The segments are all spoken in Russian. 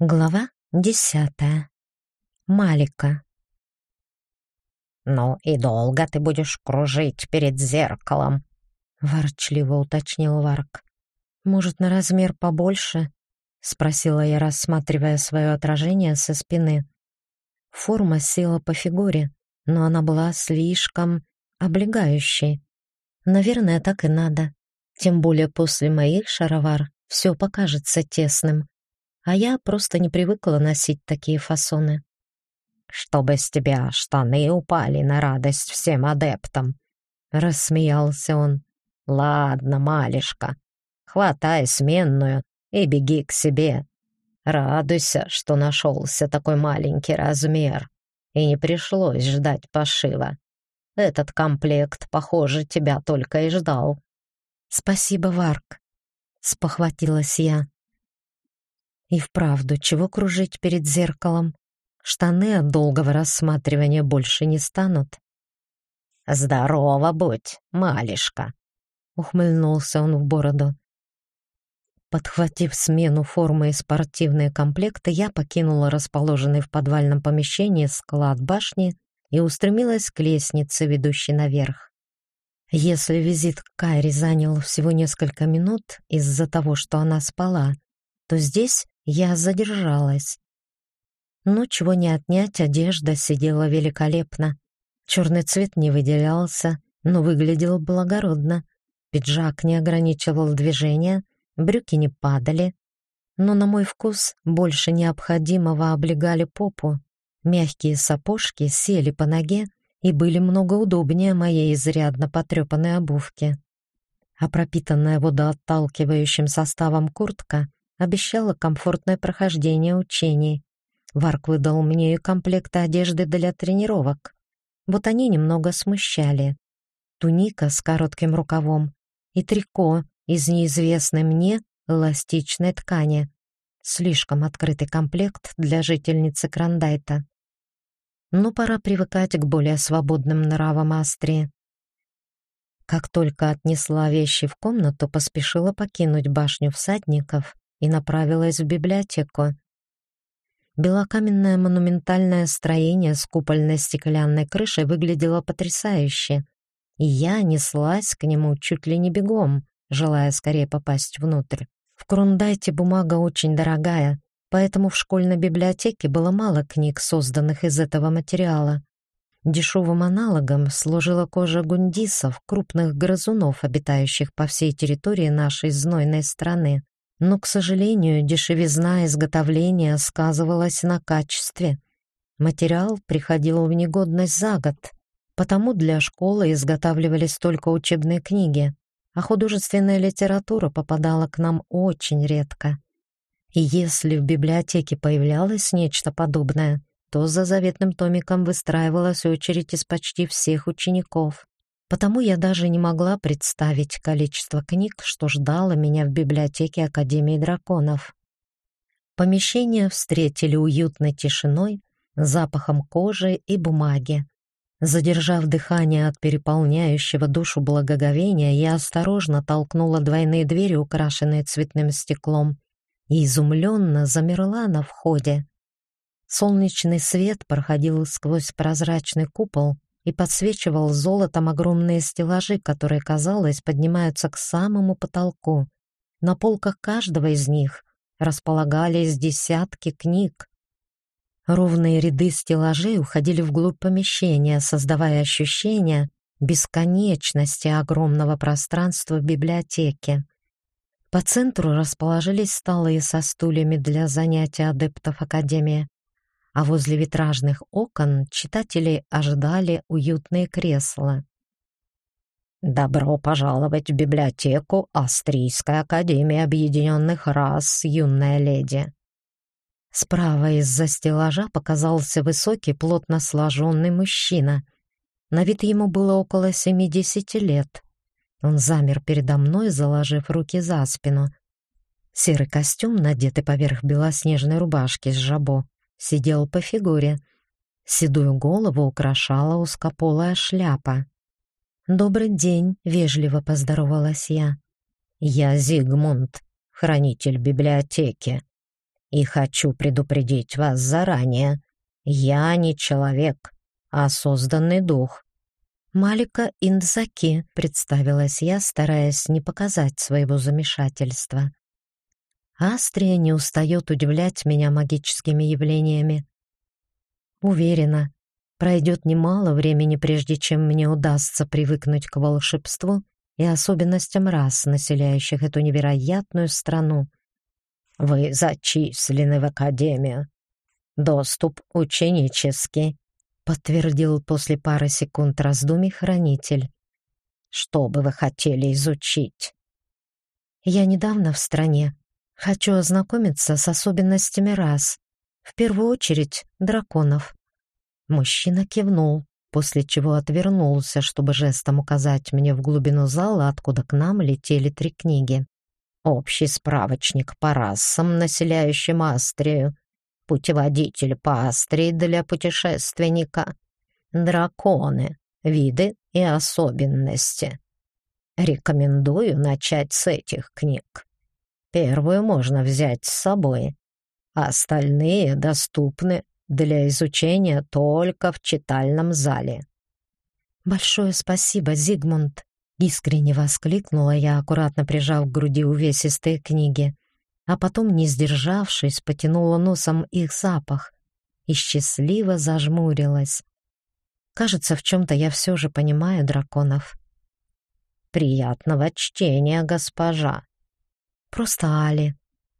Глава десятая. Малика. «Ну и долго ты будешь кружить перед зеркалом?» — ворчливо уточнил Варк. «Может, на размер побольше?» — спросила я, рассматривая свое отражение со спины. Форма села по фигуре, но она была слишком облегающей. Наверное, так и надо. Тем более после моих шаровар все покажется тесным а я просто не привыкла носить такие фасоны. «Чтобы с тебя штаны упали на радость всем адептам!» — рассмеялся он. «Ладно, малишка, хватай сменную и беги к себе. Радуйся, что нашелся такой маленький размер, и не пришлось ждать пошива. Этот комплект, похоже, тебя только и ждал». «Спасибо, Варк», — спохватилась я. И вправду, чего кружить перед зеркалом? Штаны от долгого рассматривания больше не станут. «Здорово будь, малишка!» — ухмыльнулся он в бороду. Подхватив смену формы и спортивные комплекты, я покинула расположенный в подвальном помещении склад башни и устремилась к лестнице, ведущей наверх. Если визит к Кайре занял всего несколько минут из-за того, что она спала, то здесь я задержалась. Ну, чего не отнять, одежда сидела великолепно. Черный цвет не выделялся, но выглядел благородно. Пиджак не ограничивал движения, брюки не падали, но на мой вкус больше необходимого облегали попу. Мягкие сапожки сели по ноге и были много удобнее моей изрядно потрепанной обувки. А пропитанная водоотталкивающим составом куртка обещала комфортное прохождение учений. Варк выдал мне и комплекты одежды для тренировок. Вот они немного смущали. Туника с коротким рукавом и трико из неизвестной мне эластичной ткани. Слишком открытый комплект для жительницы Крандайта. Но пора привыкать к более свободным нравам Астрии. Как только отнесла вещи в комнату, поспешила покинуть башню всадников и направилась в библиотеку. Белокаменное монументальное строение с купольной стеклянной крышей выглядело потрясающе, и я неслась к нему чуть ли не бегом, желая скорее попасть внутрь. В Крундайте бумага очень дорогая, поэтому в школьной библиотеке было мало книг, созданных из этого материала. Дешевым аналогом служила кожа гундисов, крупных грызунов, обитающих по всей территории нашей знойной страны но, к сожалению, дешевизна изготовления сказывалась на качестве. Материал приходил в негодность за год, потому для школы изготавливались только учебные книги, а художественная литература попадала к нам очень редко. И если в библиотеке появлялось нечто подобное, то за заветным томиком выстраивалась очередь из почти всех учеников. Потому я даже не могла представить количество книг, что ждало меня в библиотеке Академии драконов. Помещение встретили уютной тишиной, запахом кожи и бумаги. Задержав дыхание от переполняющего душу благоговения, я осторожно толкнула двойные двери, украшенные цветным стеклом, и изумленно замерла на входе. Солнечный свет проходил сквозь прозрачный купол, и подсвечивал золотом огромные стеллажи, которые, казалось, поднимаются к самому потолку. На полках каждого из них располагались десятки книг. Ровные ряды стеллажей уходили вглубь помещения, создавая ощущение бесконечности огромного пространства в библиотеке. По центру расположились столы со стульями для занятий адептов Академии а возле витражных окон читатели ожидали уютные кресла. «Добро пожаловать в библиотеку Австрийской академии объединенных рас, юная леди!» Справа из-за стеллажа показался высокий, плотно сложенный мужчина. На вид ему было около семидесяти лет. Он замер передо мной, заложив руки за спину. Серый костюм, надетый поверх белоснежной рубашки с жабо, сидел по фигуре. Седую голову украшала узкополая шляпа. «Добрый день», — вежливо поздоровалась я. «Я Зигмунд, хранитель библиотеки», И хочу предупредить вас заранее. Я не человек, а созданный дух. Малика Индзаки, представилась я, стараясь не показать своего замешательства. Астрия не устает удивлять меня магическими явлениями. Уверена, пройдет немало времени, прежде чем мне удастся привыкнуть к волшебству и особенностям рас, населяющих эту невероятную страну. Вы зачислены в академию. Доступ ученический, подтвердил после пары секунд раздумий хранитель. Что бы вы хотели изучить? Я недавно в стране. Хочу ознакомиться с особенностями рас. В первую очередь драконов. Мужчина кивнул, после чего отвернулся, чтобы жестом указать мне в глубину зала, откуда к нам летели три книги. Общий справочник по расам, населяющим Астрию. Путеводитель по Астрии для путешественника. Драконы. Виды и особенности. Рекомендую начать с этих книг. Первую можно взять с собой, а остальные доступны для изучения только в читальном зале. Большое спасибо, Зигмунд, искренне воскликнула я, аккуратно прижав к груди увесистые книги, а потом, не сдержавшись, потянула носом их запах и счастливо зажмурилась. Кажется, в чем то я все же понимаю драконов. Приятного чтения, госпожа. Просто Али,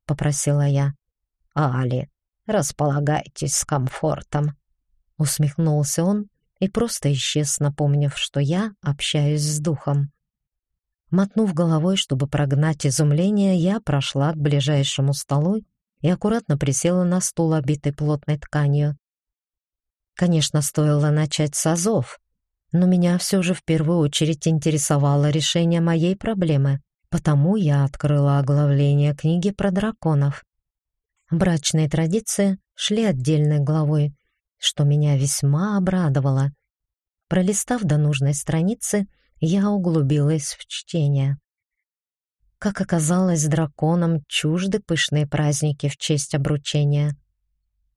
попросила я. Али, располагайтесь с комфортом. Усмехнулся он и просто исчез, напомнив, что я общаюсь с духом. Мотнув головой, чтобы прогнать изумление, я прошла к ближайшему столу и аккуратно присела на стул, обитый плотной тканью. Конечно, стоило начать с азов, но меня все же в первую очередь интересовало решение моей проблемы, потому я открыла оглавление книги про драконов. Брачные традиции шли отдельной главой, что меня весьма обрадовало. Пролистав до нужной страницы, я углубилась в чтение. Как оказалось, драконам чужды пышные праздники в честь обручения.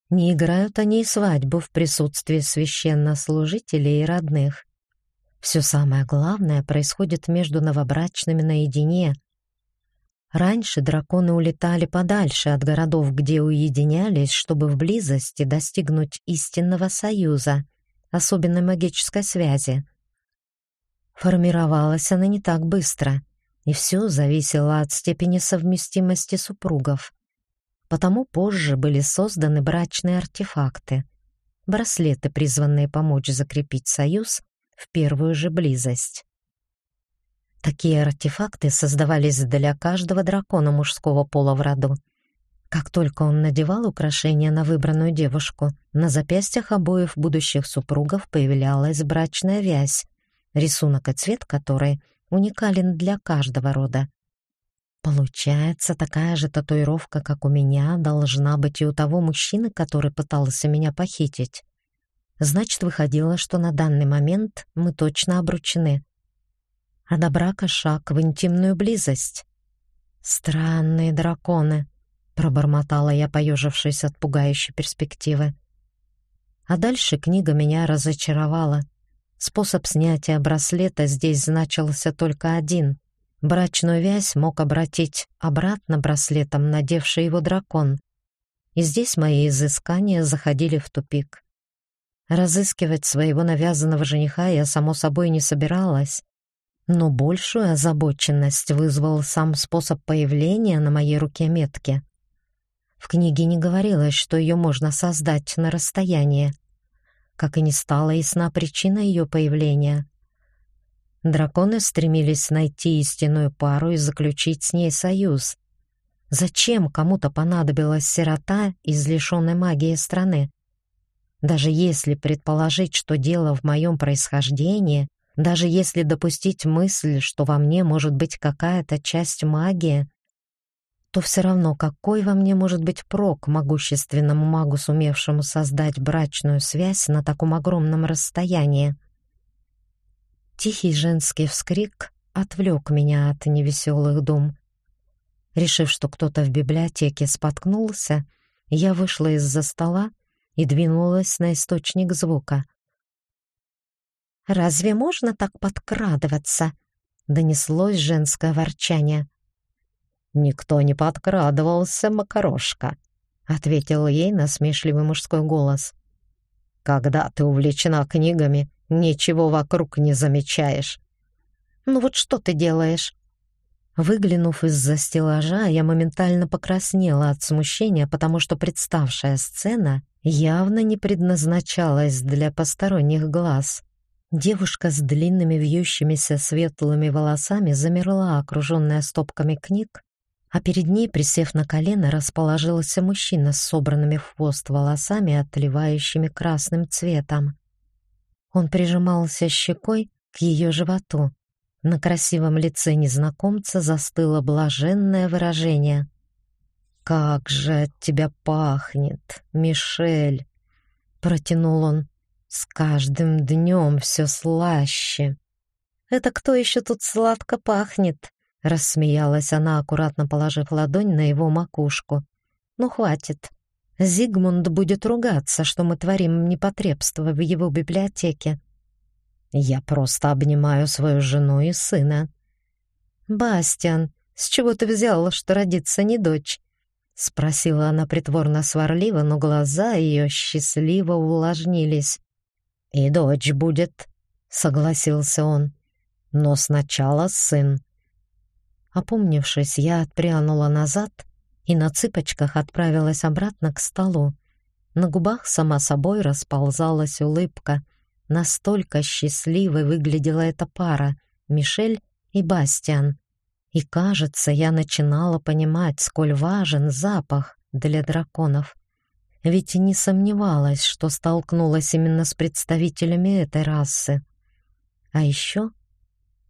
Не играют они и свадьбу в присутствии священнослужителей и родных. Все самое главное происходит между новобрачными наедине, Раньше драконы улетали подальше от городов, где уединялись, чтобы в близости достигнуть истинного союза, особенной магической связи. Формировалась она не так быстро, и все зависело от степени совместимости супругов. Потому позже были созданы брачные артефакты, браслеты, призванные помочь закрепить союз в первую же близость. Такие артефакты создавались для каждого дракона мужского пола в роду. Как только он надевал украшения на выбранную девушку, на запястьях обоих будущих супругов появлялась брачная вязь, рисунок и цвет которой уникален для каждого рода. Получается, такая же татуировка, как у меня, должна быть и у того мужчины, который пытался меня похитить. Значит, выходило, что на данный момент мы точно обручены а до брака шаг в интимную близость. Странные драконы, пробормотала я, поежившись от пугающей перспективы. А дальше книга меня разочаровала. Способ снятия браслета здесь значился только один. Брачную вязь мог обратить обратно браслетом, надевший его дракон. И здесь мои изыскания заходили в тупик. Разыскивать своего навязанного жениха я, само собой, не собиралась, но большую озабоченность вызвал сам способ появления на моей руке метки. В книге не говорилось, что ее можно создать на расстоянии, как и не стала ясна причина ее появления. Драконы стремились найти истинную пару и заключить с ней союз. Зачем кому-то понадобилась сирота из лишенной магии страны? Даже если предположить, что дело в моем происхождении — даже если допустить мысль, что во мне может быть какая-то часть магии, то все равно какой во мне может быть прок могущественному магу, сумевшему создать брачную связь на таком огромном расстоянии? Тихий женский вскрик отвлек меня от невеселых дум. Решив, что кто-то в библиотеке споткнулся, я вышла из-за стола и двинулась на источник звука. «Разве можно так подкрадываться?» — донеслось женское ворчание. «Никто не подкрадывался, Макарошка», — ответил ей насмешливый мужской голос. «Когда ты увлечена книгами, ничего вокруг не замечаешь». «Ну вот что ты делаешь?» Выглянув из-за стеллажа, я моментально покраснела от смущения, потому что представшая сцена явно не предназначалась для посторонних глаз. Девушка с длинными вьющимися светлыми волосами замерла, окруженная стопками книг, а перед ней, присев на колено, расположился мужчина с собранными в хвост волосами, отливающими красным цветом. Он прижимался щекой к ее животу. На красивом лице незнакомца застыло блаженное выражение. «Как же от тебя пахнет, Мишель!» — протянул он. «С каждым днем все слаще». «Это кто еще тут сладко пахнет?» — рассмеялась она, аккуратно положив ладонь на его макушку. «Ну, хватит. Зигмунд будет ругаться, что мы творим непотребство в его библиотеке. Я просто обнимаю свою жену и сына. Бастиан, с чего ты взял, что родится не дочь? спросила она притворно сварливо, но глаза ее счастливо увлажнились. И дочь будет, согласился он. Но сначала сын. Опомнившись, я отпрянула назад и на цыпочках отправилась обратно к столу. На губах сама собой расползалась улыбка. Настолько счастливой выглядела эта пара — Мишель и Бастиан. И, кажется, я начинала понимать, сколь важен запах для драконов. Ведь не сомневалась, что столкнулась именно с представителями этой расы. А еще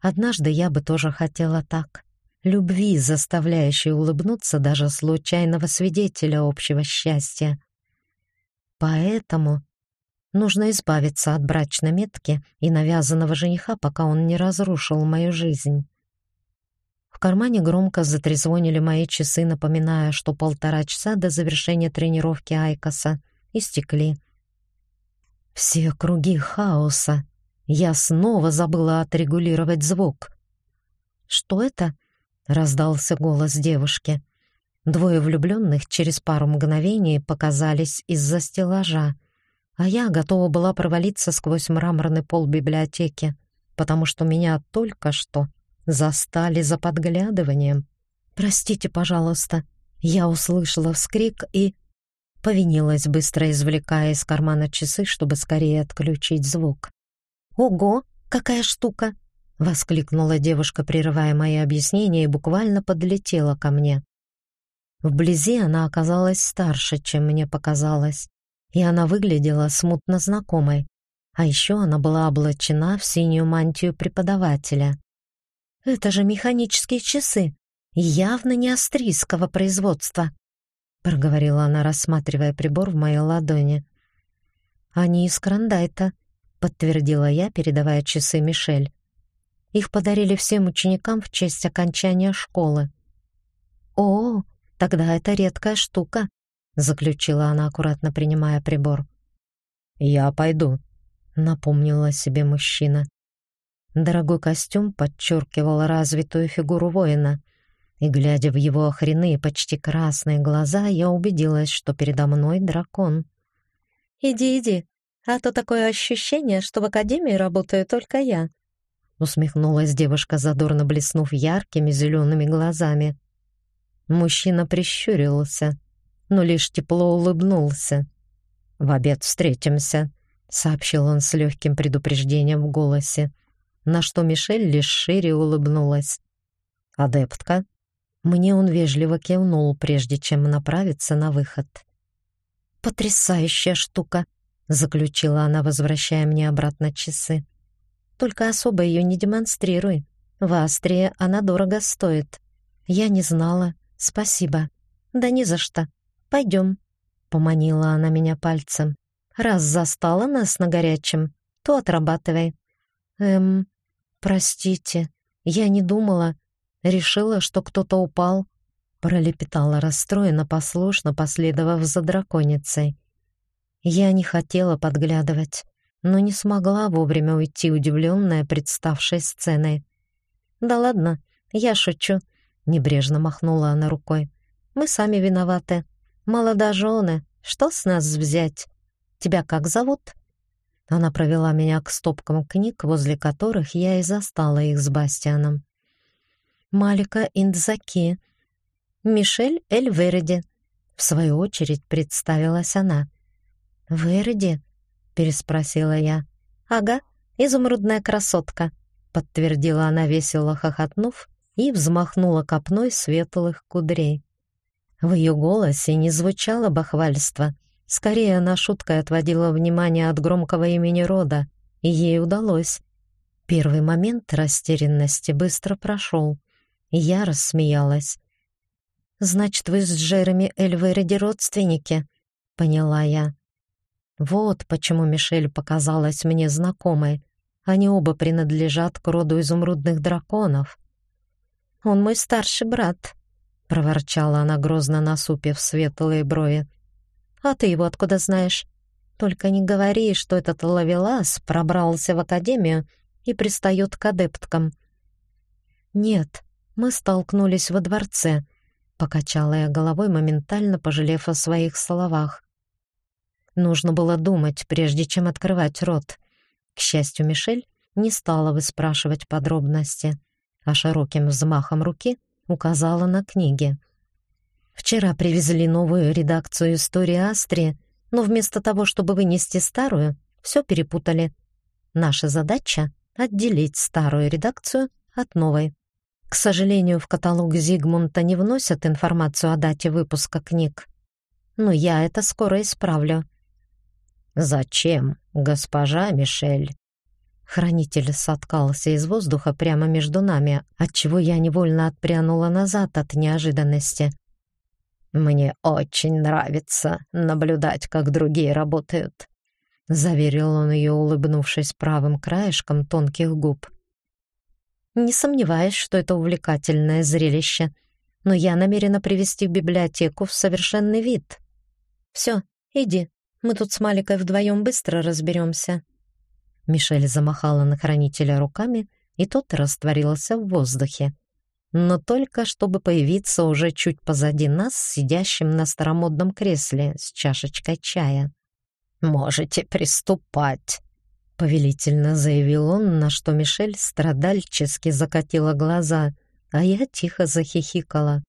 однажды я бы тоже хотела так. Любви, заставляющей улыбнуться даже случайного свидетеля общего счастья. Поэтому Нужно избавиться от брачной метки и навязанного жениха, пока он не разрушил мою жизнь. В кармане громко затрезвонили мои часы, напоминая, что полтора часа до завершения тренировки Айкоса истекли. Все круги хаоса. Я снова забыла отрегулировать звук. «Что это?» — раздался голос девушки. Двое влюбленных через пару мгновений показались из-за стеллажа а я готова была провалиться сквозь мраморный пол библиотеки, потому что меня только что застали за подглядыванием. «Простите, пожалуйста», я услышала вскрик и повинилась, быстро извлекая из кармана часы, чтобы скорее отключить звук. «Ого, какая штука!» — воскликнула девушка, прерывая мои объяснения, и буквально подлетела ко мне. Вблизи она оказалась старше, чем мне показалось и она выглядела смутно знакомой. А еще она была облачена в синюю мантию преподавателя. «Это же механические часы, явно не австрийского производства», проговорила она, рассматривая прибор в моей ладони. «Они из Крандайта», — подтвердила я, передавая часы Мишель. «Их подарили всем ученикам в честь окончания школы». «О, тогда это редкая штука», заключила она, аккуратно принимая прибор. Я пойду, напомнила себе мужчина. Дорогой костюм подчеркивал развитую фигуру воина, и глядя в его охренные, почти красные глаза, я убедилась, что передо мной дракон. Иди, иди, а то такое ощущение, что в академии работаю только я. Усмехнулась девушка, задорно блеснув яркими зелеными глазами. Мужчина прищурился но лишь тепло улыбнулся. «В обед встретимся», — сообщил он с легким предупреждением в голосе, на что Мишель лишь шире улыбнулась. «Адептка?» Мне он вежливо кивнул, прежде чем направиться на выход. «Потрясающая штука», — заключила она, возвращая мне обратно часы. «Только особо ее не демонстрируй. В Астрии она дорого стоит. Я не знала. Спасибо. Да ни за что. Пойдем, поманила она меня пальцем. Раз застала нас на горячем, то отрабатывай. Эм, простите, я не думала, решила, что кто-то упал. пролепетала расстроенно, послушно последовав за драконицей. Я не хотела подглядывать, но не смогла вовремя уйти, удивленная представшей сценой. «Да ладно, я шучу», — небрежно махнула она рукой. «Мы сами виноваты. Молодожены, что с нас взять? Тебя как зовут?» Она провела меня к стопкам книг, возле которых я и застала их с Бастианом. «Малика Индзаки», «Мишель Эль Верди», — в свою очередь представилась она. «Верди?» — переспросила я. «Ага, изумрудная красотка», — подтвердила она, весело хохотнув, и взмахнула копной светлых кудрей. В ее голосе не звучало бахвальство, скорее она шуткой отводила внимание от громкого имени рода, и ей удалось. Первый момент растерянности быстро прошел, я рассмеялась. «Значит, вы с Джереми Эльвериди родственники?» — поняла я. Вот почему Мишель показалась мне знакомой. Они оба принадлежат к роду изумрудных драконов. «Он мой старший брат», — проворчала она, грозно насупив светлые брови. «А ты его откуда знаешь? Только не говори, что этот ловелас пробрался в академию и пристает к адепткам». «Нет, мы столкнулись во дворце», Покачала я головой, моментально пожалев о своих словах. Нужно было думать, прежде чем открывать рот. К счастью, Мишель не стала выспрашивать подробности, а широким взмахом руки указала на книги. «Вчера привезли новую редакцию истории Астри, но вместо того, чтобы вынести старую, все перепутали. Наша задача — отделить старую редакцию от новой. К сожалению, в каталог Зигмунта не вносят информацию о дате выпуска книг. Но я это скоро исправлю. «Зачем, госпожа Мишель?» Хранитель соткался из воздуха прямо между нами, отчего я невольно отпрянула назад от неожиданности. «Мне очень нравится наблюдать, как другие работают», — заверил он ее, улыбнувшись правым краешком тонких губ. Не сомневаюсь, что это увлекательное зрелище, но я намерена привести библиотеку в совершенный вид. Все, иди, мы тут с Маликой вдвоем быстро разберемся. Мишель замахала на хранителя руками, и тот растворился в воздухе. Но только чтобы появиться уже чуть позади нас, сидящим на старомодном кресле с чашечкой чая. «Можете приступать», повелительно заявил он, на что Мишель страдальчески закатила глаза, а я тихо захихикала.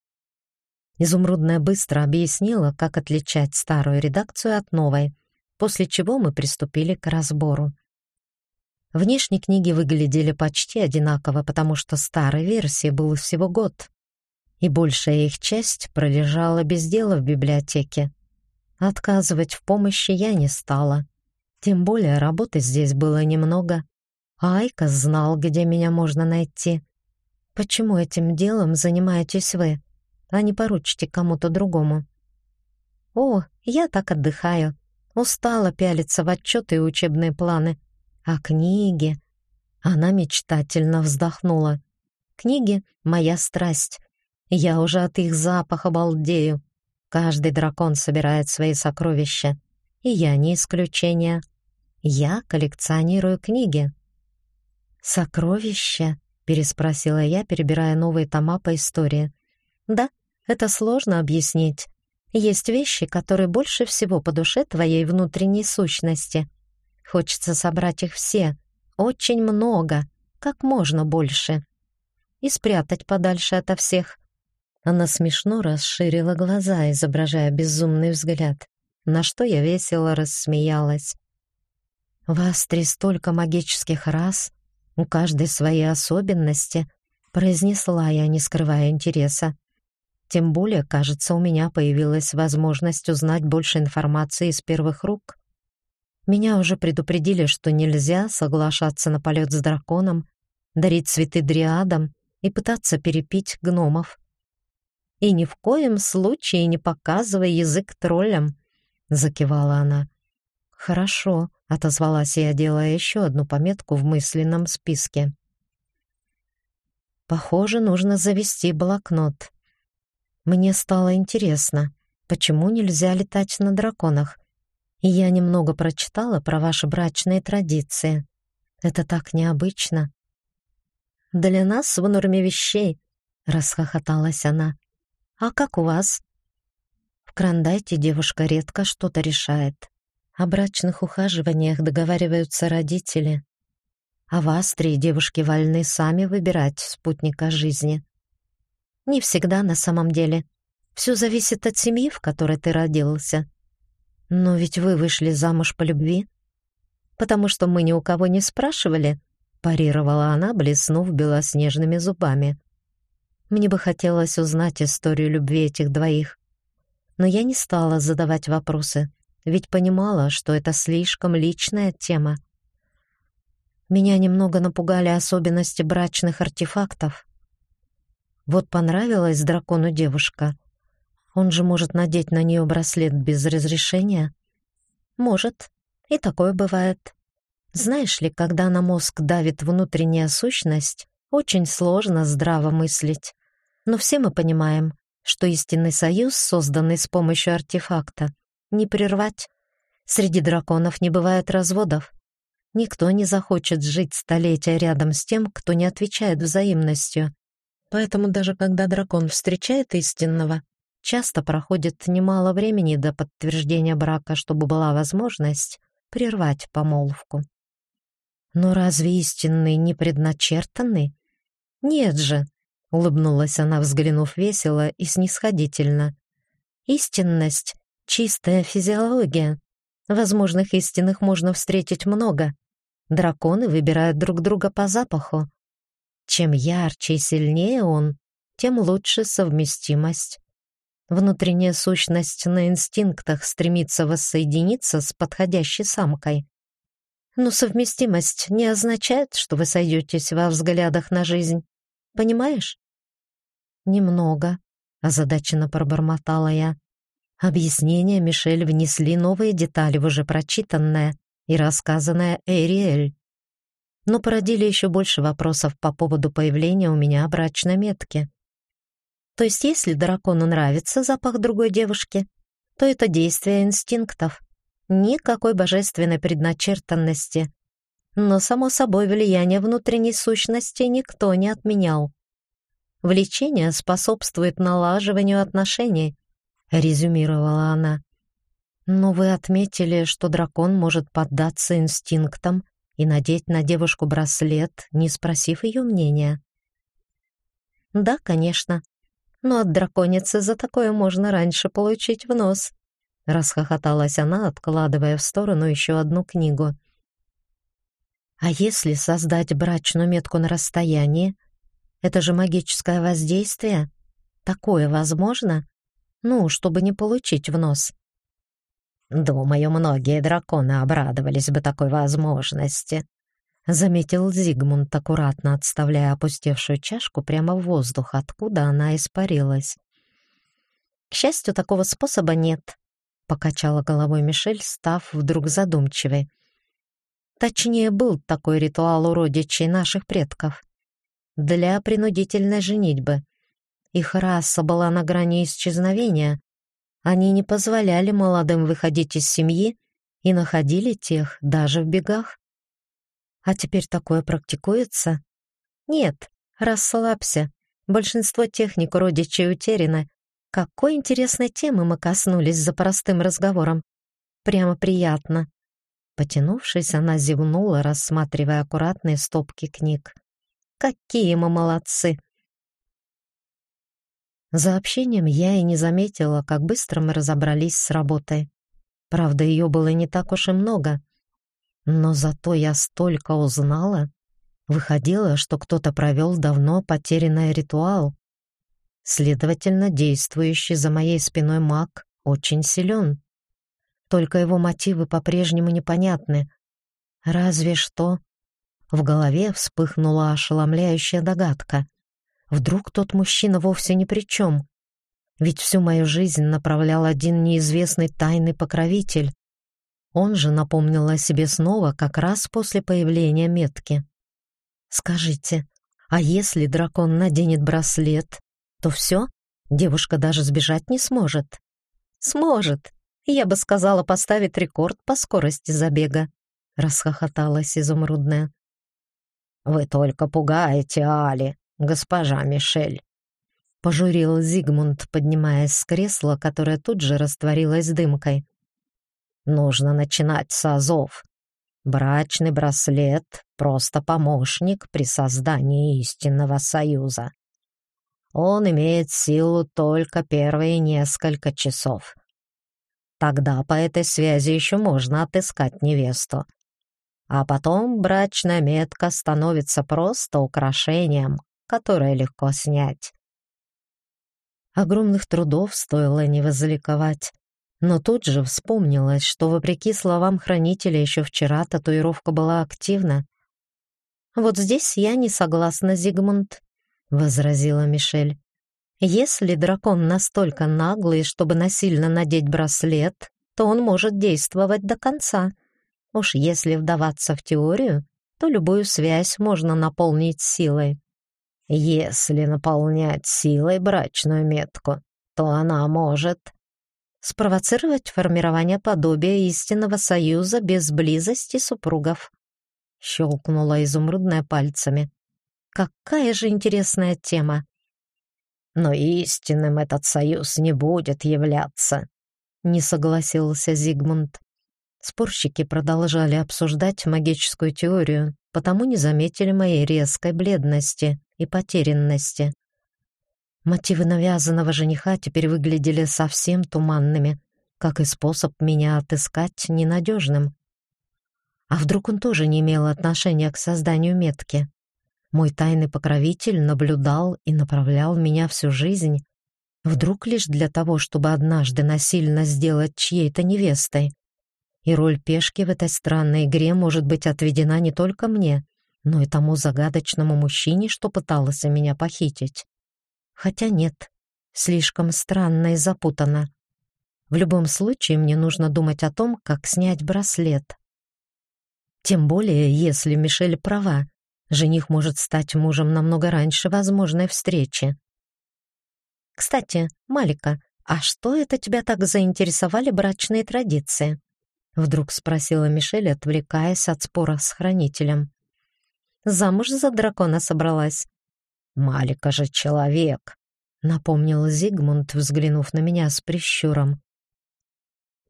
Изумрудная быстро объяснила, как отличать старую редакцию от новой, после чего мы приступили к разбору. Внешние книги выглядели почти одинаково, потому что старой версии был всего год, и большая их часть пролежала без дела в библиотеке. Отказывать в помощи я не стала. Тем более работы здесь было немного, а Айка знал, где меня можно найти. Почему этим делом занимаетесь вы, а не поручите кому-то другому? О, я так отдыхаю. Устала пялиться в отчеты и учебные планы. А книги? Она мечтательно вздохнула. Книги — моя страсть. Я уже от их запаха балдею. Каждый дракон собирает свои сокровища. И я не исключение. Я коллекционирую книги. Сокровища? переспросила я, перебирая новые тома по истории. Да, это сложно объяснить. Есть вещи, которые больше всего по душе твоей внутренней сущности. Хочется собрать их все, очень много, как можно больше, и спрятать подальше ото всех. Она смешно расширила глаза, изображая безумный взгляд, на что я весело рассмеялась. В Астре столько магических рас, у каждой свои особенности, произнесла я, не скрывая интереса. Тем более, кажется, у меня появилась возможность узнать больше информации из первых рук. Меня уже предупредили, что нельзя соглашаться на полет с драконом, дарить цветы дриадам и пытаться перепить гномов. И ни в коем случае не показывай язык троллям, закивала она. Хорошо, отозвалась я, делая еще одну пометку в мысленном списке. Похоже, нужно завести блокнот. Мне стало интересно, почему нельзя летать на драконах. Я немного прочитала про ваши брачные традиции. Это так необычно. Для нас в норме вещей, расхохоталась она. А как у вас? В Крандайте девушка редко что-то решает. О брачных ухаживаниях договариваются родители. А в Австрии девушки вольны сами выбирать спутника жизни. Не всегда на самом деле. Все зависит от семьи, в которой ты родился. Но ведь вы вышли замуж по любви. Потому что мы ни у кого не спрашивали, парировала она, блеснув белоснежными зубами. Мне бы хотелось узнать историю любви этих двоих. Но я не стала задавать вопросы, ведь понимала, что это слишком личная тема. Меня немного напугали особенности брачных артефактов. Вот понравилась дракону девушка. Он же может надеть на нее браслет без разрешения? Может. И такое бывает. Знаешь ли, когда на мозг давит внутренняя сущность, очень сложно здраво мыслить. Но все мы понимаем, что истинный союз, созданный с помощью артефакта, не прервать. Среди драконов не бывает разводов. Никто не захочет жить столетия рядом с тем, кто не отвечает взаимностью. Поэтому даже когда дракон встречает истинного, часто проходит немало времени до подтверждения брака, чтобы была возможность прервать помолвку. Но разве истинный не предначертанный? Нет же, улыбнулась она, взглянув весело и снисходительно. Истинность чистая физиология. Возможных истинных можно встретить много. Драконы выбирают друг друга по запаху, чем ярче и сильнее он, тем лучше совместимость. Внутренняя сущность на инстинктах стремится воссоединиться с подходящей самкой. Но совместимость не означает, что вы сойдетесь во взглядах на жизнь. Понимаешь? Немного, озадаченно пробормотала я. Объяснения Мишель внесли новые детали в уже прочитанное и рассказанное Эриэль но породили еще больше вопросов по поводу появления у меня брачной метки. То есть, если дракону нравится запах другой девушки, то это действие инстинктов. Никакой божественной предначертанности. Но, само собой, влияние внутренней сущности никто не отменял. Влечение способствует налаживанию отношений, резюмировала она. Но вы отметили, что дракон может поддаться инстинктам и надеть на девушку браслет, не спросив ее мнения. Да, конечно. Но от драконицы за такое можно раньше получить в нос. Расхохоталась она, откладывая в сторону еще одну книгу. А если создать брачную метку на расстоянии? Это же магическое воздействие. Такое возможно? Ну, чтобы не получить в нос. Думаю, многие драконы обрадовались бы такой возможности, заметил Зигмунд, аккуратно отставляя опустевшую чашку прямо в воздух, откуда она испарилась. К счастью, такого способа нет, покачала головой Мишель, став вдруг задумчивой. Точнее, был такой ритуал у родичей наших предков для принудительной женитьбы. Их раса была на грани исчезновения, они не позволяли молодым выходить из семьи и находили тех даже в бегах. А теперь такое практикуется? Нет, расслабься. Большинство техник родичей утеряно. Какой интересной темы мы коснулись за простым разговором. Прямо приятно. Потянувшись, она зевнула, рассматривая аккуратные стопки книг. Какие мы молодцы! За общением я и не заметила, как быстро мы разобрались с работой. Правда, ее было не так уж и много. Но зато я столько узнала. Выходило, что кто-то провел давно потерянный ритуал. Следовательно, действующий за моей спиной маг очень силен. Только его мотивы по-прежнему непонятны. Разве что в голове вспыхнула ошеломляющая догадка. Вдруг тот мужчина вовсе ни при чем? Ведь всю мою жизнь направлял один неизвестный тайный покровитель. Он же напомнил о себе снова как раз после появления метки. Скажите, а если дракон наденет браслет, то все? Девушка даже сбежать не сможет. Сможет. Я бы сказала поставить рекорд по скорости забега. Расхохоталась изумрудная. Вы только пугаете Али, госпожа Мишель. Пожурил Зигмунд, поднимаясь с кресла, которое тут же растворилось дымкой. Нужно начинать с азов. Брачный браслет — просто помощник при создании истинного союза. Он имеет силу только первые несколько часов. Тогда по этой связи еще можно отыскать невесту. А потом брачная метка становится просто украшением, которое легко снять. Огромных трудов стоило не возликовать. Но тут же вспомнилось, что, вопреки словам хранителя, еще вчера татуировка была активна. «Вот здесь я не согласна, Зигмунд», — возразила Мишель. «Если дракон настолько наглый, чтобы насильно надеть браслет, то он может действовать до конца. Уж если вдаваться в теорию, то любую связь можно наполнить силой. Если наполнять силой брачную метку, то она может спровоцировать формирование подобия истинного союза без близости супругов. Щелкнула изумрудная пальцами. Какая же интересная тема. Но истинным этот союз не будет являться, не согласился Зигмунд. Спорщики продолжали обсуждать магическую теорию, потому не заметили моей резкой бледности и потерянности. Мотивы навязанного жениха теперь выглядели совсем туманными, как и способ меня отыскать ненадежным. А вдруг он тоже не имел отношения к созданию метки? Мой тайный покровитель наблюдал и направлял меня всю жизнь, вдруг лишь для того, чтобы однажды насильно сделать чьей-то невестой и роль пешки в этой странной игре может быть отведена не только мне, но и тому загадочному мужчине, что пытался меня похитить. Хотя нет, слишком странно и запутанно. В любом случае мне нужно думать о том, как снять браслет. Тем более, если Мишель права, жених может стать мужем намного раньше возможной встречи. Кстати, Малика, а что это тебя так заинтересовали брачные традиции? Вдруг спросила Мишель, отвлекаясь от спора с хранителем. «Замуж за дракона собралась?» «Малика же человек», — напомнил Зигмунд, взглянув на меня с прищуром.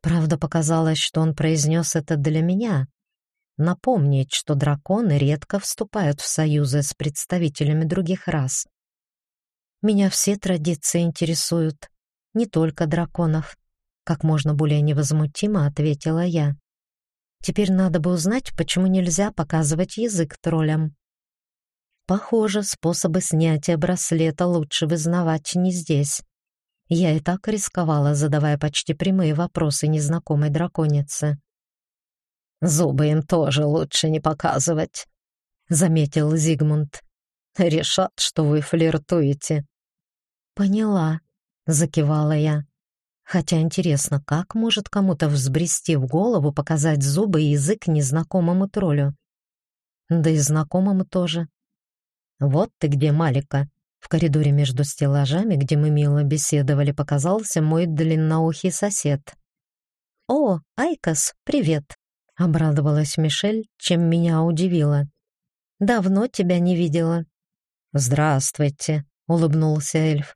Правда, показалось, что он произнес это для меня. Напомнить, что драконы редко вступают в союзы с представителями других рас. Меня все традиции интересуют, не только драконов. Как можно более невозмутимо ответила я. Теперь надо бы узнать, почему нельзя показывать язык троллям. Похоже, способы снятия браслета лучше вызнавать не здесь. Я и так рисковала, задавая почти прямые вопросы незнакомой драконице. «Зубы им тоже лучше не показывать», — заметил Зигмунд. «Решат, что вы флиртуете». «Поняла», — закивала я. Хотя интересно, как может кому-то взбрести в голову показать зубы и язык незнакомому троллю? Да и знакомому тоже. «Вот ты где, Малика!» В коридоре между стеллажами, где мы мило беседовали, показался мой длинноухий сосед. «О, Айкос, привет!» — обрадовалась Мишель, чем меня удивило. «Давно тебя не видела». «Здравствуйте», — улыбнулся эльф.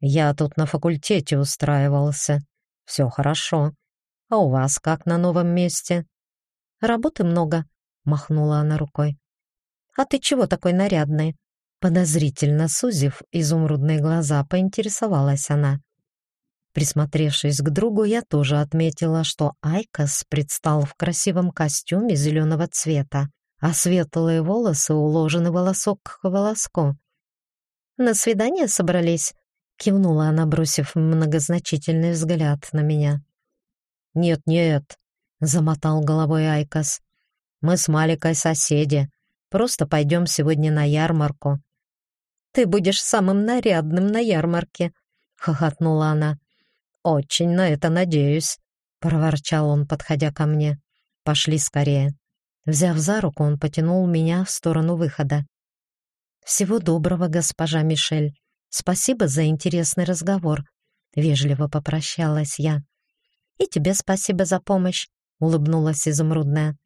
Я тут на факультете устраивался. Все хорошо. А у вас как на новом месте? Работы много, махнула она рукой. А ты чего такой нарядный? Подозрительно сузив изумрудные глаза, поинтересовалась она. Присмотревшись к другу, я тоже отметила, что Айкос предстал в красивом костюме зеленого цвета, а светлые волосы уложены волосок к волоску. «На свидание собрались?» Кивнула она, бросив многозначительный взгляд на меня. «Нет-нет», — замотал головой Айкос. «Мы с Маликой соседи. Просто пойдем сегодня на ярмарку». «Ты будешь самым нарядным на ярмарке», — хохотнула она. «Очень на это надеюсь», — проворчал он, подходя ко мне. «Пошли скорее». Взяв за руку, он потянул меня в сторону выхода. «Всего доброго, госпожа Мишель», Спасибо за интересный разговор. Вежливо попрощалась я. И тебе спасибо за помощь, улыбнулась изумрудная.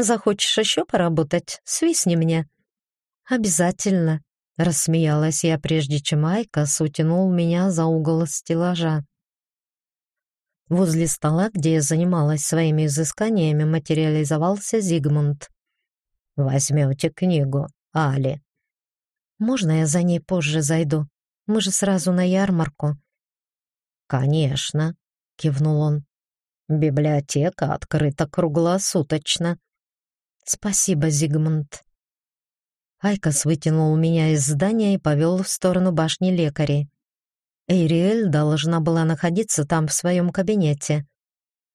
Захочешь еще поработать? Свистни мне. Обязательно, рассмеялась я, прежде чем Айкос утянул меня за угол стеллажа. Возле стола, где я занималась своими изысканиями, материализовался Зигмунд. «Возьмете книгу, Али?» «Можно я за ней позже зайду? Мы же сразу на ярмарку». «Конечно», — кивнул он. «Библиотека открыта круглосуточно». «Спасибо, Зигмунд». Айкос вытянул меня из здания и повел в сторону башни лекарей. Эйриэль должна была находиться там в своем кабинете.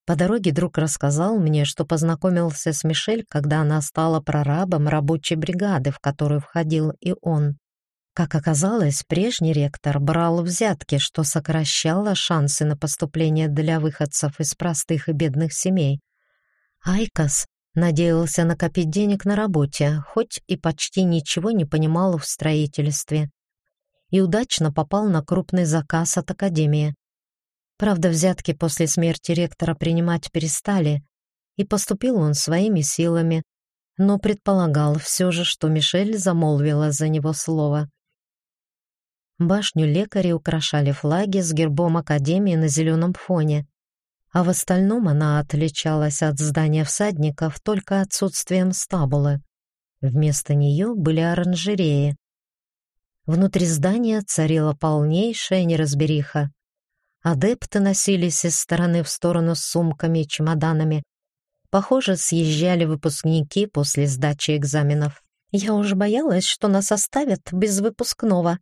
По дороге друг рассказал мне, что познакомился с Мишель, когда она стала прорабом рабочей бригады, в которую входил и он. Как оказалось, прежний ректор брал взятки, что сокращало шансы на поступление для выходцев из простых и бедных семей. Айкос надеялся накопить денег на работе, хоть и почти ничего не понимал в строительстве и удачно попал на крупный заказ от Академии. Правда, взятки после смерти ректора принимать перестали, и поступил он своими силами, но предполагал все же, что Мишель замолвила за него слово. Башню лекари украшали флаги с гербом Академии на зеленом фоне, а в остальном она отличалась от здания всадников только отсутствием стабулы. Вместо нее были оранжереи, Внутри здания царила полнейшая неразбериха. Адепты носились из стороны в сторону с сумками и чемоданами. Похоже, съезжали выпускники после сдачи экзаменов. Я уже боялась, что нас оставят без выпускного.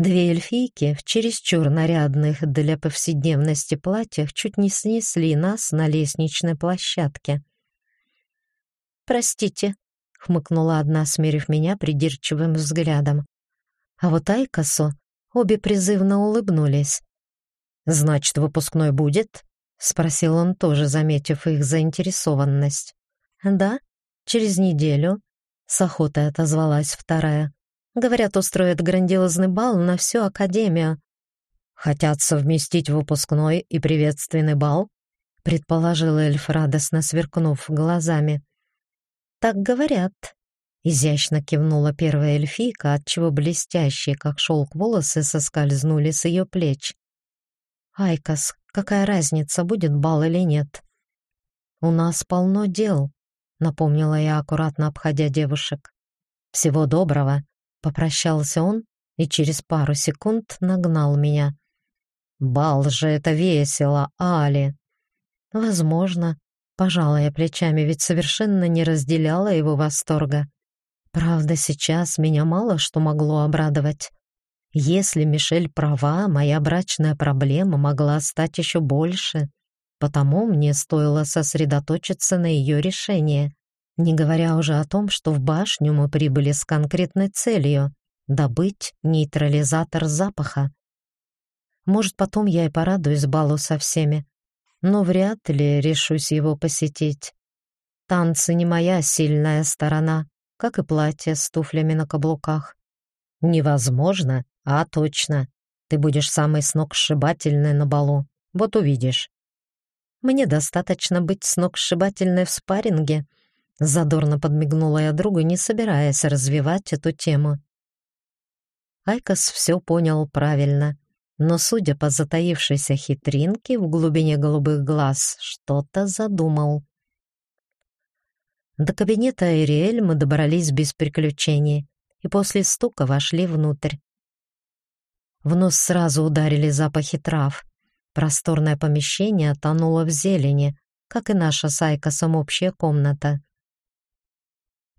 Две эльфийки в чересчур нарядных для повседневности платьях чуть не снесли нас на лестничной площадке. «Простите», — хмыкнула одна, смерив меня придирчивым взглядом. А вот Айкосу обе призывно улыбнулись. «Значит, выпускной будет?» — спросил он тоже, заметив их заинтересованность. «Да, через неделю», — с охотой отозвалась вторая. «Говорят, устроят грандиозный бал на всю Академию». «Хотят совместить выпускной и приветственный бал?» — предположил эльф, радостно сверкнув глазами. «Так говорят», Изящно кивнула первая эльфийка, отчего блестящие, как шелк, волосы соскользнули с ее плеч. «Айкос, какая разница, будет бал или нет?» «У нас полно дел», — напомнила я, аккуратно обходя девушек. «Всего доброго», — попрощался он и через пару секунд нагнал меня. «Бал же это весело, Али!» «Возможно», — пожала я плечами, ведь совершенно не разделяла его восторга. Правда, сейчас меня мало что могло обрадовать. Если Мишель права, моя брачная проблема могла стать еще больше, потому мне стоило сосредоточиться на ее решении, не говоря уже о том, что в башню мы прибыли с конкретной целью — добыть нейтрализатор запаха. Может, потом я и порадуюсь балу со всеми, но вряд ли решусь его посетить. Танцы не моя сильная сторона, как и платье с туфлями на каблуках. Не возможно, а точно. Ты будешь самой сногсшибательной на балу. Вот увидишь. Мне достаточно быть сногсшибательной в спарринге. Задорно подмигнула я другу, не собираясь развивать эту тему. Айкос все понял правильно, но, судя по затаившейся хитринке в глубине голубых глаз, что-то задумал. До кабинета Эриэль мы добрались без приключений и после стука вошли внутрь. В нос сразу ударили запахи трав. Просторное помещение тонуло в зелени, как и наша с Айкосом общая комната.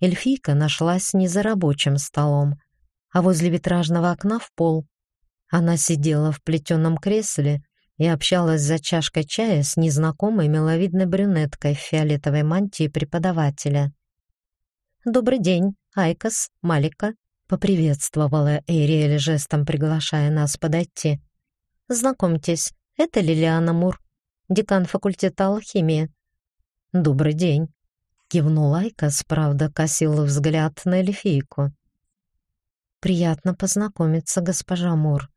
Эльфийка нашлась не за рабочим столом, а возле витражного окна в пол. Она сидела в плетеном кресле и общалась за чашкой чая с незнакомой миловидной брюнеткой в фиолетовой мантии преподавателя. «Добрый день, Айкос, Малика», — поприветствовала Эйриэль жестом, приглашая нас подойти. «Знакомьтесь, это Лилиана Мур, декан факультета алхимии». «Добрый день», — кивнул Айкос, правда, косил взгляд на эльфийку. Приятно познакомиться, госпожа Мур.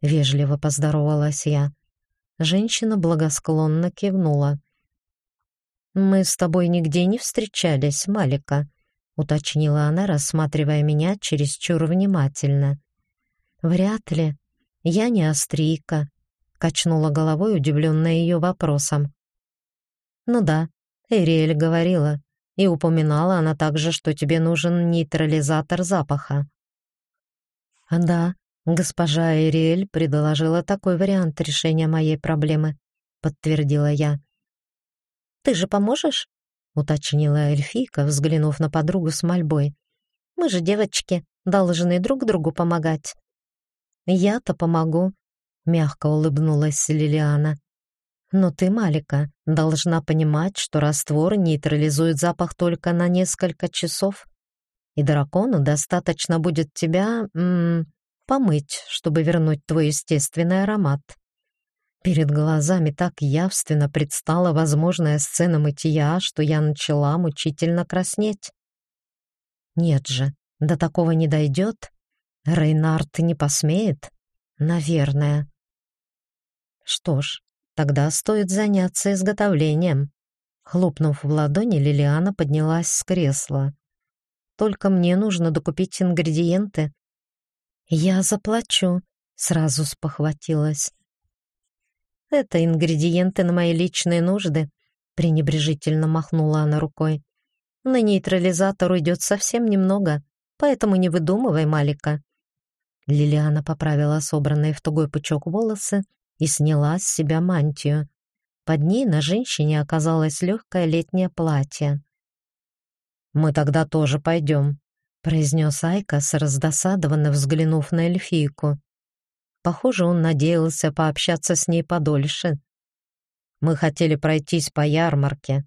Вежливо поздоровалась я. Женщина благосклонно кивнула. Мы с тобой нигде не встречались, Малика, уточнила она, рассматривая меня чересчур внимательно. Вряд ли. Я не австрийка, качнула головой, удивленная ее вопросом. Ну да, Эриэль говорила, и упоминала она также, что тебе нужен нейтрализатор запаха. Да, госпожа Эриэль предложила такой вариант решения моей проблемы, подтвердила я. Ты же поможешь? уточнила эльфийка, взглянув на подругу с мольбой. Мы же девочки, должны друг другу помогать. Я-то помогу, мягко улыбнулась Лилиана. Но ты, Малика, должна понимать, что раствор нейтрализует запах только на несколько часов, и дракону достаточно будет тебя м -м, помыть, чтобы вернуть твой естественный аромат. Перед глазами так явственно предстала возможная сцена мытья, что я начала мучительно краснеть. Нет же, до такого не дойдет. Рейнард не посмеет? Наверное. Что ж, Тогда стоит заняться изготовлением. Хлопнув в ладони, Лилиана поднялась с кресла. Только мне нужно докупить ингредиенты. Я заплачу, сразу спохватилась. Это ингредиенты на мои личные нужды, пренебрежительно махнула она рукой. На нейтрализатор уйдет совсем немного, поэтому не выдумывай, Малика. Лилиана поправила собранные в тугой пучок волосы и сняла с себя мантию. Под ней на женщине оказалось легкое летнее платье. «Мы тогда тоже пойдем», — произнес Айкос, раздосадованно взглянув на эльфийку. Похоже, он надеялся пообщаться с ней подольше. «Мы хотели пройтись по ярмарке».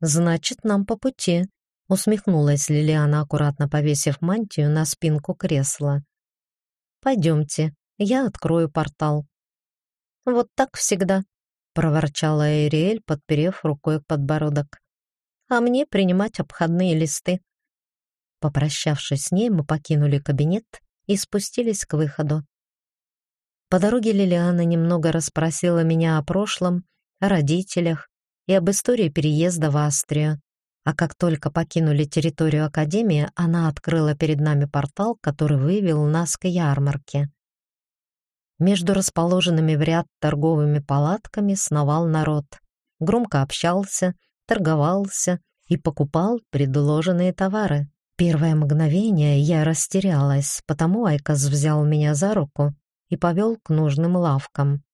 «Значит, нам по пути», — усмехнулась Лилиана, аккуратно повесив мантию на спинку кресла. «Пойдемте, я открою портал». Вот так всегда, проворчала Эриэль, подперев рукой подбородок. А мне принимать обходные листы. Попрощавшись с ней, мы покинули кабинет и спустились к выходу. По дороге Лилиана немного расспросила меня о прошлом, о родителях и об истории переезда в Австрию. А как только покинули территорию академии, она открыла перед нами портал, который вывел нас к ярмарке. Между расположенными в ряд торговыми палатками сновал народ. Громко общался, торговался и покупал предложенные товары. Первое мгновение я растерялась, потому Айкос взял меня за руку и повел к нужным лавкам.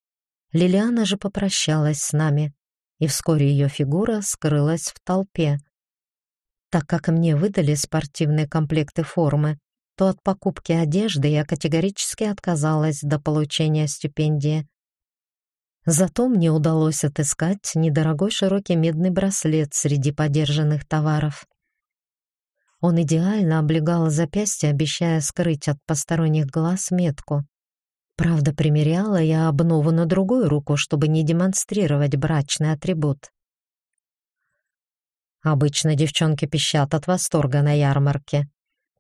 Лилиана же попрощалась с нами, и вскоре ее фигура скрылась в толпе. Так как мне выдали спортивные комплекты формы, то от покупки одежды я категорически отказалась до получения стипендии. Зато мне удалось отыскать недорогой широкий медный браслет среди подержанных товаров. Он идеально облегал запястье, обещая скрыть от посторонних глаз метку. Правда, примеряла я обнову на другую руку, чтобы не демонстрировать брачный атрибут. Обычно девчонки пищат от восторга на ярмарке,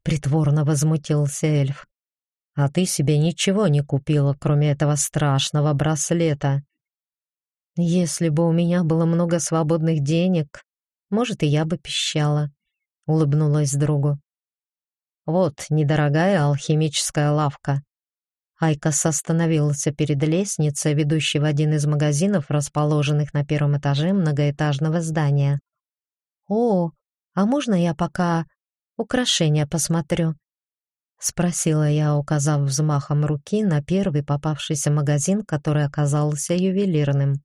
Притворно возмутился эльф. А ты себе ничего не купила, кроме этого страшного браслета. Если бы у меня было много свободных денег, может, и я бы пищала, улыбнулась другу. Вот недорогая алхимическая лавка. Айкос остановился перед лестницей, ведущей в один из магазинов, расположенных на первом этаже многоэтажного здания. О, а можно я пока украшения посмотрю?» — спросила я, указав взмахом руки на первый попавшийся магазин, который оказался ювелирным.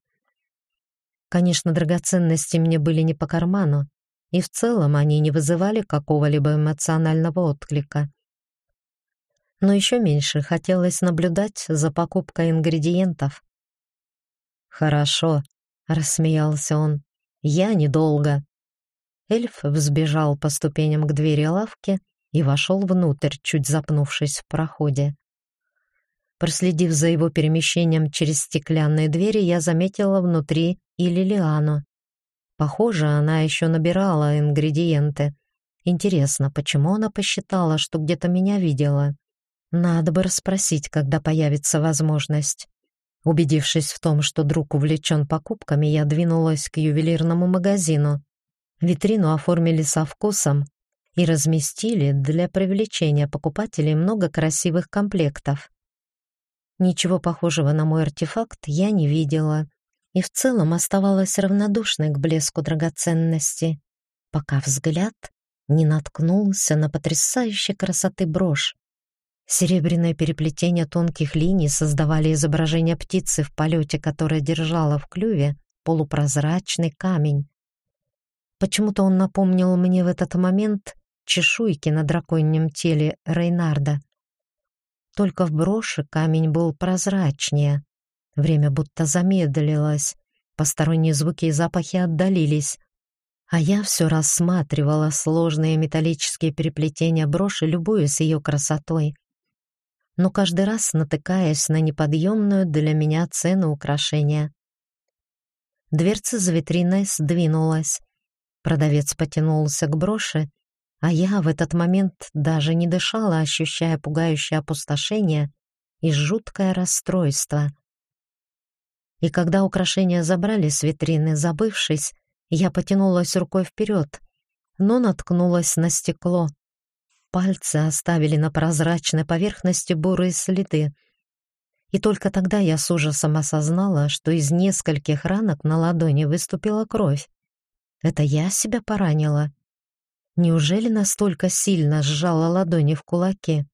Конечно, драгоценности мне были не по карману, и в целом они не вызывали какого-либо эмоционального отклика. Но еще меньше хотелось наблюдать за покупкой ингредиентов. «Хорошо», — рассмеялся он, — «я недолго». Эльф взбежал по ступеням к двери лавки и вошел внутрь, чуть запнувшись в проходе. Проследив за его перемещением через стеклянные двери, я заметила внутри и Лилиану. Похоже, она еще набирала ингредиенты, Интересно, почему она посчитала, что где-то меня видела? Надо бы расспросить, когда появится возможность. Убедившись в том, что друг увлечен покупками, я двинулась к ювелирному магазину. Витрину оформили со вкусом и разместили для привлечения покупателей много красивых комплектов. Ничего похожего на мой артефакт я не видела и в целом оставалась равнодушной к блеску драгоценности, пока взгляд не наткнулся на потрясающей красоты брошь. Серебряное переплетение тонких линий создавали изображение птицы в полете, которая держала в клюве полупрозрачный камень. Почему-то он напомнил мне в этот момент чешуйки на драконьем теле Рейнарда. Только в броши камень был прозрачнее. Время будто замедлилось, посторонние звуки и запахи отдалились, а я все рассматривала сложные металлические переплетения броши, любуясь ее красотой. Но каждый раз натыкаясь на неподъемную для меня цену украшения. Дверца за витриной сдвинулась. Продавец потянулся к броши, а я в этот момент даже не дышала, ощущая пугающее опустошение и жуткое расстройство. И когда украшения забрали с витрины, забывшись, я потянулась рукой вперед, но наткнулась на стекло. Пальцы оставили на прозрачной поверхности бурые следы. И только тогда я с ужасом осознала, что из нескольких ранок на ладони выступила кровь. Это я себя поранила? Неужели настолько сильно сжала ладони в кулаки?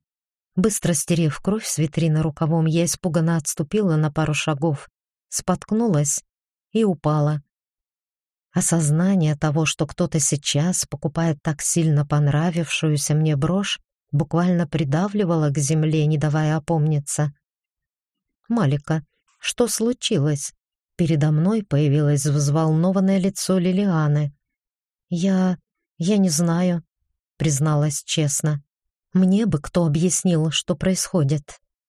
Быстро стерев кровь с витрины рукавом, я испуганно отступила на пару шагов, споткнулась и упала. Осознание того, что кто-то сейчас покупает так сильно понравившуюся мне брошь, буквально придавливало к земле, не давая опомниться. «Малика, что случилось?» Передо мной появилось взволнованное лицо Лилианы. «Я... я не знаю», — призналась честно. «Мне бы кто объяснил, что происходит».